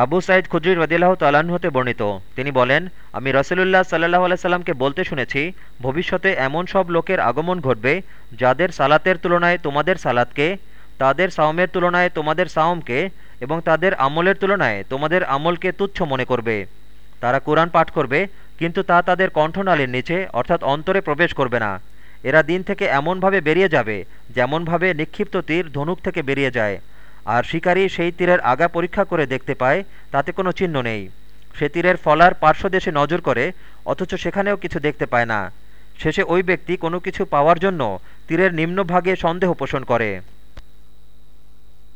আবু সাইদ খুদ্রি রদিল্লাহ তালাহ হতে বর্ণিত। তিনি বলেন, আমি রসুলুল্লাহ সাল্লাহ আলাইসাল্লামকে বলতে শুনেছি, ভবিষ্যতে এমন সব লোকের আগমন ঘটবে যাদের সালাতের তুলনায় তোমাদের সালাতকে, তাদের সাওমের তুলনায় তোমাদের সাওমকে এবং তাদের আমলের তুলনায় তোমাদের আমলকে তুচ্ছ মনে করবে। তারা কোরআন পাঠ করবে, কিন্তু তা তাদের কণ্ঠনালীর নিচে, অর্থাৎ অন্তরে প্রবেশ করবে না। এরা দিন থেকে এমনভাবে বেরিয়ে যাবে, যেমনভাবে নিক্ষিপ্ত তীর ধনুক থেকে বেরিয়ে যায়। আর শিকারী সেই তীরের আগা পরীক্ষা করে দেখতে পায়, তাতে কোনো চিহ্ন নেই। সে তীরের ফলার পার্শ্বদেশে নজর করে, অথচ সেখানেও কিছু দেখতে পায় না। শেষে ওই ব্যক্তি কোনো কিছু পাওয়ার জন্য তীরের নিম্নভাগে সন্দেহ পোষণ করে।